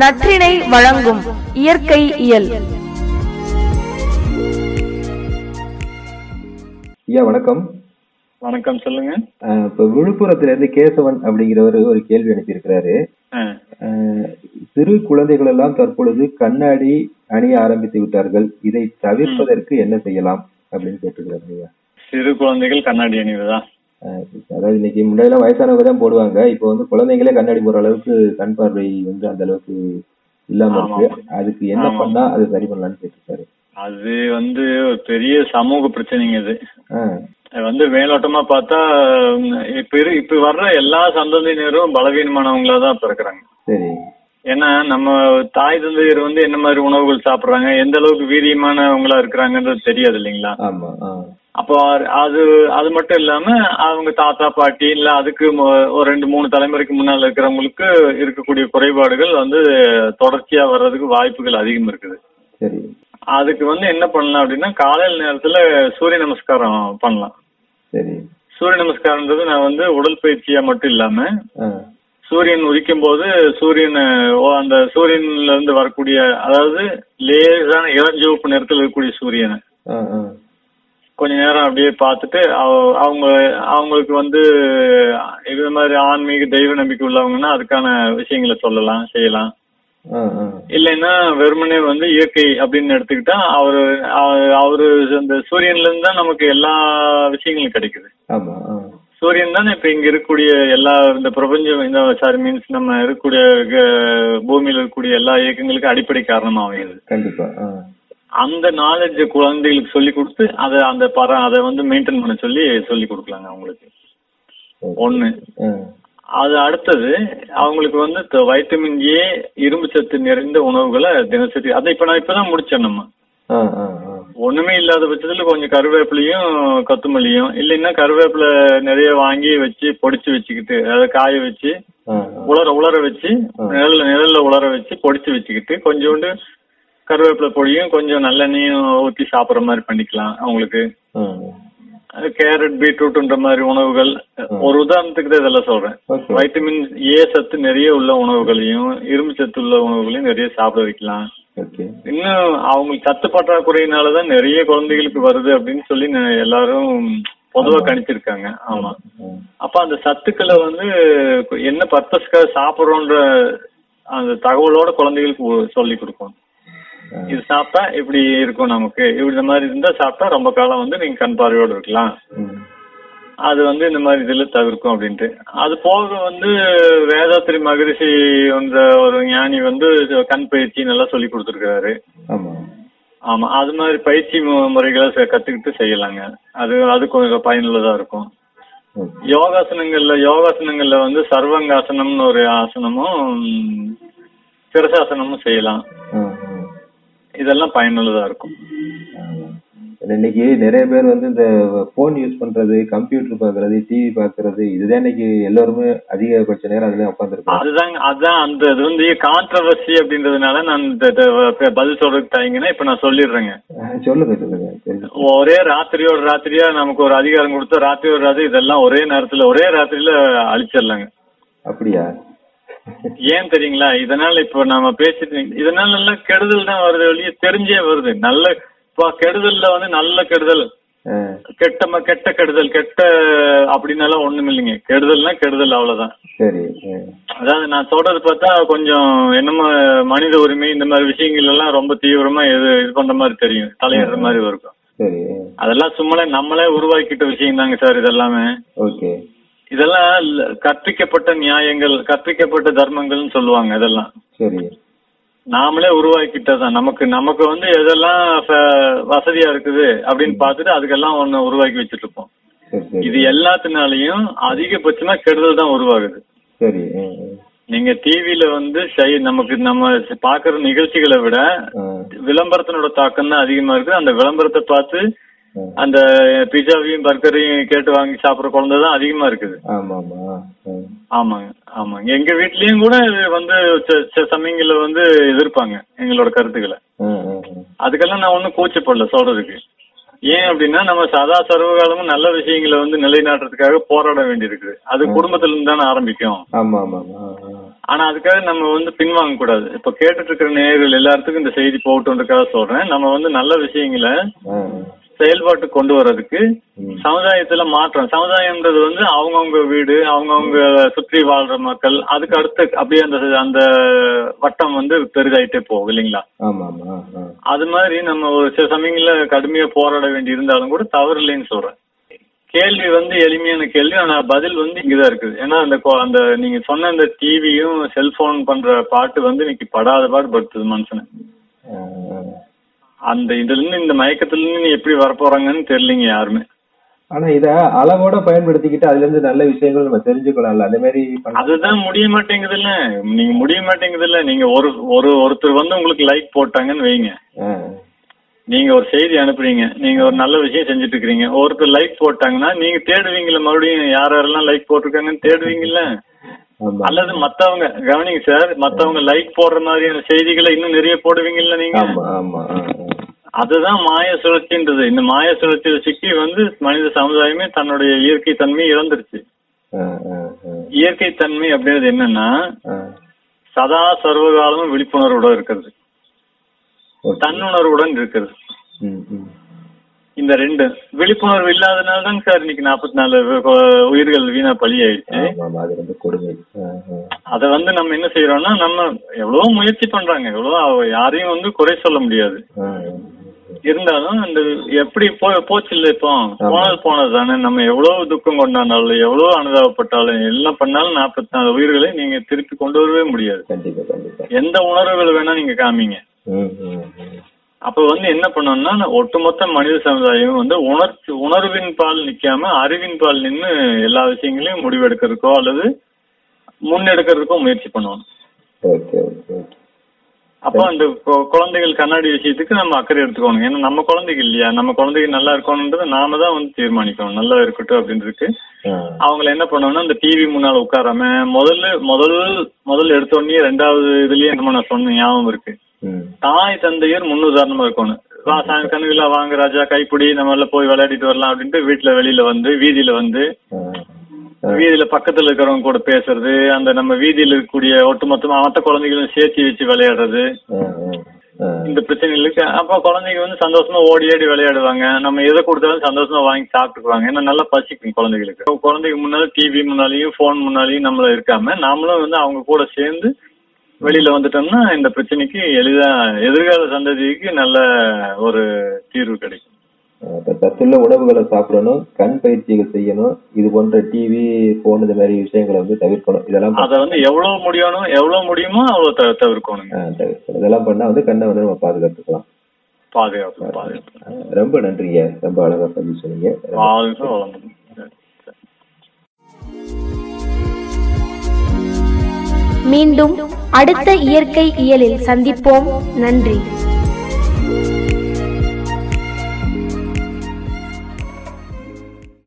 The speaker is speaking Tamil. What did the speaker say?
நற்றினை வழங்கும் இயற்கை இயல். ஐயா வணக்கம். வணக்கம் சொல்லுங்க. இப்ப விழுப்புரத்துல இருந்து கேசவன் அப்படிங்கிறவர் ஒரு கேள்வி அனுப்பியிருக்கிறாரு சிறு குழந்தைகள் எல்லாம் தற்பொழுது கண்ணாடி அணிய ஆரம்பித்து விட்டார்கள். இதை தவிர்ப்பதற்கு என்ன செய்யலாம் அப்படின்னு கேட்டுக்கிறாரு ஐயா. சிறு குழந்தைகள் கண்ணாடி அணிவதா? அதாவது இன்னைக்கு முன்னாடிலாம் வயசானவங்க தான் போடுவாங்க. இப்போ வந்து குழந்தைங்களே கண்ணாடி போடுற அளவுக்கு கண் பார்வை வந்து அந்த அளவுக்கு இல்லாம இருக்கு. அதுக்கு என்ன. பண்ணா அது சரி பண்ணலாம்னு கேட்டிருக்காரு. அது வந்து ஒரு பெரிய சமூக பிரச்சனைங்க இது. வந்து மேலோட்டமா பார்த்தா இப்ப இப்ப வர்ற எல்லா சந்ததியினரும் பலவீனமானவங்களா தான் இப்ப இருக்கிறாங்க. சரி. ஏன்னா நம்ம தாய் தந்தையர் வந்து என்ன மாதிரி உணவுகள் சாப்பிடுறாங்க எந்த அளவுக்கு வீரியமானவங்களா இருக்கிறாங்கன்றது தெரியாது இல்லைங்களா? அப்போ அது அது மட்டும் இல்லாம அவங்க தாத்தா பாட்டி இல்ல அதுக்கு ஒரு ரெண்டு மூணு தலைமுறைக்கு முன்னால இருக்கிறவங்களுக்கு இருக்கக்கூடிய குறைபாடுகள் வந்து தொடர்ச்சியா வர்றதுக்கு வாய்ப்புகள் அதிகம் இருக்குது. அதுக்கு வந்து என்ன பண்ணலாம் அப்படின்னா காலையில நேரத்துல சூரிய நமஸ்காரம் பண்ணலாம். சரி. சூரிய நமஸ்காரம்ன்றது நான் வந்து உடற்பயிற்சியா மட்டும் இல்லாம சூரியன் உதிக்கும் போது சூரியன் அந்த சூரியன்ல இருந்து வரக்கூடிய அதாவது லேசான இளஞ்சிவப்பு நிறத்தில் இருக்கக்கூடிய சூரியனை கொஞ்ச நேரம் அப்படியே பார்த்துட்டு அவ- அவங்க அவங்களுக்கு வந்து இது மாதிரி ஆன்மீக தெய்வ நம்பிக்கை உள்ளவங்கன்னா அதுக்கான விஷயங்களை சொல்லலாம் செய்யலாம். இல்லைன்னா வெறுமனே வந்து இயற்கை அப்படின்னு எடுத்துக்கிட்டா அவரு அவ- அவரு அந்த சூரியன்ல இருந்து தான் நமக்கு எல்லா விஷயங்களும் கிடைக்குது. சூரியன் தானே இப்ப இங்க இருக்கக்கூடிய எல்லா இந்த பிரபஞ்சம் இந்த சாரி மீன்ஸ் நம்ம இருக்கக்கூடிய பூமியில இருக்கக்கூடிய எல்லா இயக்கங்களுக்கும் அடிப்படை காரணமா அமையுது கண்டிப்பா அந்த நாலேஜ் குழந்தைகளுக்கு சொல்லி கொடுத்து அதை அந்த பர அதை வந்து மெயின்டைன் பண்ண சொல்லி சொல்லி கொடுக்கலாங்க அவங்களுக்கு. ஒண்ணு. அது அடுத்தது அவங்களுக்கு வந்து வைட்டமின் ஏ இரும்பு சத்து நிறைந்த உணவுகளை தினசரி அதை இப்ப நான் இப்பதான் முடிச்சேன் நம்ம. ஒண்ணுமே இல்லாத பட்சத்துல கொஞ்சம் கருவேப்பிலையும் கொத்தமல்லியும் இல்லைன்னா கருவேப்பிலை நிறைய வாங்கி வச்சு பொடிச்சு வச்சுக்கிட்டு அதை காய வச்சு உலர உலர வச்சு நிழல்ல நிழல்ல உலர வச்சு பொடிச்சு வச்சுக்கிட்டு கொஞ்சோண்டு கருவேப்பிலை பொடியும் கொஞ்சம் நல்லெண்ணெயும் ஊற்றி சாப்பிட்ற மாதிரி பண்ணிக்கலாம் அவங்களுக்கு. கேரட் பீட்ரூட்ன்ற மாதிரி உணவுகள். ஒரு உதாரணத்துக்கு தான் இதெல்லாம் சொல்றேன். வைட்டமின் ஏ சத்து நிறைய உள்ள உணவுகளையும் இரும்பு சத்து உள்ள உணவுகளையும் நிறைய சாப்பிட வைக்கலாம். இன்னும் அவங்களுக்கு சத்து பற்றாக்குறையினாலதான் நிறைய குழந்தைகளுக்கு வருது அப்படின்னு சொல்லி எல்லாரும் பொதுவா கணிச்சிருக்காங்க. ஆமா. அப்ப அந்த சத்துக்களை வந்து என்ன பர்பஸ்க்காக சாப்பிடுறோன்ற அந்த தகவலோட குழந்தைகளுக்கு சொல்லி கொடுக்கணும். இது சாப்பிட்டா இப்படி இருக்கும் நமக்கு. இப்படி இந்த மாதிரி இருந்தா சாப்பிட்டா ரொம்ப காலம் வந்து நீங்க கண் பார்வையோட இருக்கலாம். அது வந்து இந்த மாதிரி இதுல தவிர்க்கும் அப்படின்ட்டு. அது போக வந்து வேதாத்திரி மகரிஷி என்ற ஒரு ஞானி வந்து கண் பயிற்சி நல்லா சொல்லி கொடுத்துருக்காரு ஆமா. அது மாதிரி பயிற்சி முறைகளை கத்துக்கிட்டு செய்யலாங்க. அது அது கொஞ்சம் பயனுள்ளதா இருக்கும். யோகாசனங்கள்ல யோகாசனங்கள்ல வந்து சர்வங்காசனம்னு ஒரு ஆசனமும் சிரசாசனமும் செய்யலாம். இதெல்லாம் பயனுள்ளதா இருக்கும். இன்னைக்கு நிறைய பேர் வந்து இந்த போன் யூஸ் பண்றது கம்ப்யூட்டர் பாக்குறது டிவி பாக்குறது இதுதான் இன்னைக்கு எல்லாருமே அதிகபட்ச நேரம் அதுல உட்காந்துருக்காங்க அதுதாங்க அதான் அந்த இது வந்து கான்ட்ரவர்சி அப்படின்றதுனால நான் இந்த பதில் சொல்றதுக்கு தயங்கினா இப்ப நான் சொல்லிடுறேங்க. சொல்லுங்க சொல்லுங்க. ஒரே ராத்திரியோட ராத்திரியா நமக்கு ஒரு அதிகாரம் கொடுத்தா ராத்திரியோட ராத்திரி இதெல்லாம் ஒரே நேரத்துல ஒரே ராத்திரியில அழிச்சிடலாங்க. அப்படியா? ஏன் தெரியுங்களா? இதனால இப்போ நாம பேசிட்டு இதனால எல்லாம் கெடுதல் தான் வருது வெளியே தெரிஞ்சே வருது. நல்ல இப்போ கெடுதல்ல வந்து நல்ல கெடுதல். கெட்ட கெட்ட கெடுதல் கெட்ட அப்படின்னாலாம் ஒண்ணும் இல்லைங்க. கெடுதல்னா கெடுதல் அவ்வளவுதான். சரி அதாவது நான் சொல்றது பார்த்தா கொஞ்சம் என்னமோ மனித உரிமை இந்த மாதிரி விஷயங்கள் எல்லாம் ரொம்ப தீவிரமா இது இது பண்ற மாதிரி தெரியும். தலையிடுற மாதிரி இருக்கும். அதெல்லாம் சும்மாலே நம்மளே உருவாக்கிட்ட விஷயம் தாங்க சார் இதெல்லாமே. ஓகே. இதெல்லாம் கற்பிக்கப்பட்ட நியாயங்கள் கற்பிக்கப்பட்ட தர்மங்கள்னு சொல்லுவாங்க இதெல்லாம் சரி. நாமளே உருவாக்கிட்டதான் நமக்கு நமக்கு வந்து எதெல்லாம் வசதியா இருக்குது அப்படின்னு பார்த்துட்டு அதுக்கெல்லாம் ஒண்ணு உருவாக்கி வச்சுட்டு இருப்போம் இது எல்லாத்தினாலையும் அதிகபட்சமா கெடுதல் தான் உருவாகுது. சரி நீங்க டிவில வந்து செய் நமக்கு நம்ம பாக்குற நிகழ்ச்சிகளை விட விளம்பரத்தினோட தாக்கம் தான் அதிகமா இருக்கு அந்த விளம்பரத்தை பார்த்து அந்த பிஸாவையும் பர்கரையும் கேட்டு வாங்கி சாப்பிடுற குழந்தை தான் அதிகமா இருக்குது. ஆமாங்க ஆமாங்க. எங்க வீட்லயும் கூட வந்து சமயங்கள்ல வந்து எதிர்ப்பாங்க எங்களோட கருத்துக்களை. அதுக்கெல்லாம் நான் ஒன்றும் கூச்சப்படல சொல்றதுக்கு. ஏன் அப்படின்னா நம்ம சதா சர்வகாலமும் நல்ல விஷயங்களை வந்து நிலைநாட்டுறதுக்காக போராட வேண்டியிருக்குது. அது குடும்பத்துல இருந்து தானே ஆரம்பிக்கும். ஆனா அதுக்காக நம்ம வந்து பின்வாங்க கூடாது. இப்ப கேட்டுட்டு இருக்கிற நேயர்கள் எல்லாத்துக்கும் இந்த செய்தி போகட்டுன்றதுக்காக சொல்றேன். நம்ம வந்து நல்ல விஷயங்களை செயல்பாட்டு கொண்டு வர்றதுக்கு. சமுதாயத்துல மாற்றம் சமுதாயம்ன்றது வந்து அவங்கவுங்க வீடு அவங்கவுங்க சுற்றி வாழ்ற மக்கள் அதுக்கு அடுத்து அப்படியே அந்த அந்த வட்டம் வந்து பெரிதாயிட்டே போகும் இல்லைங்களா. அது மாதிரி நம்ம ஒரு சில சமயங்கள்ல கடுமையா போராட வேண்டி இருந்தாலும் கூட தவறு இல்லைன்னு சொல்றேன் கேள்வி வந்து எளிமையான கேள்வி ஆனா பதில் வந்து இங்கதான் இருக்குது ஏன்னா அந்த அந்த நீங்க சொன்ன அந்த டிவியும் செல்போன் பண்ற பாட்டு வந்து இன்னைக்கு படாத பாடு படுத்துது மனுஷனை. அந்த இதுல இருந்து இந்த மயக்கத்துல இருந்து நீ எப்படி வரப்போறாங்கன்னு தெரியலீங்க யாருமே. ஆனா இத அளவோட பயன்படுத்திக்கிட்டு அதுல இருந்து நல்ல விஷயங்கள் நம்ம தெரிஞ்சுக்கலாம்ல. அந்த மாதிரி அதுதான் முடிய மாட்டேங்குதுல்ல. நீங்க முடிய மாட்டேங்குதுல்ல. நீங்க ஒரு ஒரு ஒருத்தர் வந்து உங்களுக்கு லைக் போட்டாங்கன்னு வைங்க. நீங்க ஒரு செய்தி அனுப்புறீங்க. நீங்க ஒரு நல்ல விஷயம் செஞ்சுட்டு இருக்கீங்க ஒருத்தர் லைக் போட்டாங்கன்னா நீங்க தேடுவீங்கல்ல மறுபடியும் யார் யாரெல்லாம் லைக் போட்டிருக்காங்கன்னு தேடுவீங்கல்ல. அல்லது மத்தவங்க கவனிங்க சார் மத்தவங்க லைக் போடுற மாதிரியான செய்திகளை இன்னும் நிறைய போடுவீங்கல்ல நீங்க. ஆமா ஆமா. அதுதான் மாய சுழற்சின்றது. இந்த மாய சுழற்சியில் சிக்கி வந்து மனித சமுதாயமே தன்னுடைய இயற்கை தன்மையை இழந்துருச்சு. இயற்கை தன்மை அப்படின்றது என்னன்னா. சதா சர்வகாலமும் விழிப்புணர்வுடன் இருக்கிறது. தன்னுணர்வுடன் இருக்கிறது. இந்த ரெண்டு. விழிப்புணர்வு இல்லாதனால தான் சார் இன்னைக்கு நாற்பத்தி நாலு உயிர்கள் வீணா பலி ஆயிடுச்சு அது வந்து நம்ம என்ன செய்யறோம்னா நம்ம எவ்வளவோ முயற்சி பண்றாங்க. எவ்வளவோ யாரையும் வந்து குறை சொல்ல முடியாது. இருந்தாலும் அந்த எப்படி போ போச்சு இல்ல இப்போ போனது போனது தானே. நம்ம எவ்வளவு துக்கம் கொண்டாடினாலும் எவ்வளவு அனுதாபப்பட்டாலும் எல்லாம் பண்ணாலும் நாற்பத்தி நாலு உயிர்களை நீங்க திருப்பி கொண்டு வரவே முடியாது. எந்த உணர்வுகள் வேணா நீங்க காமிங்க. அப்ப வந்து என்ன பண்ணணும்னா ஒட்டுமொத்த மனித சமுதாயம் வந்து உணர்ச்சி உணர்வின் பால் நிக்காம அறிவின் பால் நின்னு எல்லா விஷயங்களையும் முடிவெடுக்கிறதுக்கோ அல்லது முன்னெடுக்கிறதுக்கோ முயற்சி பண்ணணும். அப்போ அந்த குழந்தைகள் கண்ணாடி விஷயத்துக்கு நம்ம அக்கறை எடுத்துக்கணும். ஏன்னா நம்ம குழந்தைகள் இல்லையா? நம்ம குழந்தைகள் நல்லா இருக்கணும்ன்றதை நாம தான் வந்து தீர்மானிக்கணும். நல்லா இருக்கட்டும் அப்படின்றதுக்கு அவங்கள என்ன பண்ணணும்னா அந்த டிவி முன்னால உட்காராம முதல்ல முதல் முதல்ல எடுத்த உடனே ரெண்டாவது இதுலயே நம்ம நான் சொன்ன ஞாபகம் இருக்கு. தாய் தந்தையர் முன்னுதாரணமா இருக்கணும். வா கண்ணுகளா வாங்க ராஜா கைப்பிடி நம்ம எல்லாம் போய் விளையாடிட்டு வரலாம் அப்படின்ட்டு வீட்டுல வெளியில வந்து வீதியில வந்து. வீதியில பக்கத்துல இருக்கிறவங்க கூட பேசுறது அந்த நம்ம வீதியில இருக்கக்கூடிய ஒட்டுமொத்தமா மற்ற குழந்தைகளும் சேர்த்து வச்சு விளையாடுறது. இந்த பிரச்சனைகளுக்கு அப்ப குழந்தைங்க வந்து சந்தோஷமா ஓடி ஆடி விளையாடுவாங்க. நம்ம எதை கொடுத்தாலும் சந்தோஷமா வாங்கி சாப்பிட்டுக்குவாங்க. ஏன்னா நல்லா பசிக்கும் குழந்தைகளுக்கு. குழந்தைக்கு முன்னால டிவி முன்னாலேயும் போன் முன்னாலேயும் நம்மள இருக்காம நாமளும் வந்து அவங்க கூட சேர்ந்து வெளியில வந்துட்டோம்னா இந்த பிரச்சனைக்கு எளிதா எதிர்கால சந்ததிக்கு நல்ல ஒரு தீர்வு கிடைக்கும். சத்துள்ள உணவுகளை சாப்பிடணும் கண் பயிற்சிகள் செய்யணும் இது போன்ற டிவி போன் இந்த மாதிரி விஷயங்களை வந்து தவிர்க்கணும். இதெல்லாம் அத வந்து எவ்வளவு முடியணும் எவ்வளவு முடியுமோ அவ்வளவு த- தவிர்க்கணுங்க ஆ, தவிர்க்கணும். இதெல்லாம் பண்ணா வந்து கண்ணை வந்து நம்ம பாதுகாத்துக்கலாம். பாதுகாப்பு ரொம்ப நன்றிங்க. ரொம்ப அழகா பதிவு சொன்னீங்க. மீண்டும் அடுத்த இயற்கை இயலில் சந்திப்போம். நன்றி.